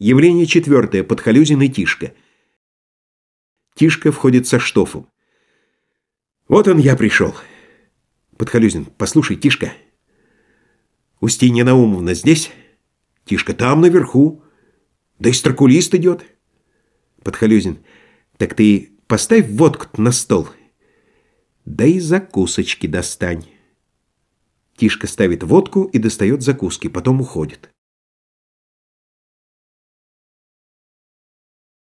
Явление четвертое. Подхалюзин и Тишка. Тишка входит со штофом. Вот он я пришел. Подхалюзин. Послушай, Тишка. Устинья Наумовна здесь? Тишка. Там, наверху. Да и стракулист идет. Подхалюзин. Так ты поставь водку на стол. Да и закусочки достань. Тишка ставит водку и достает закуски, потом уходит.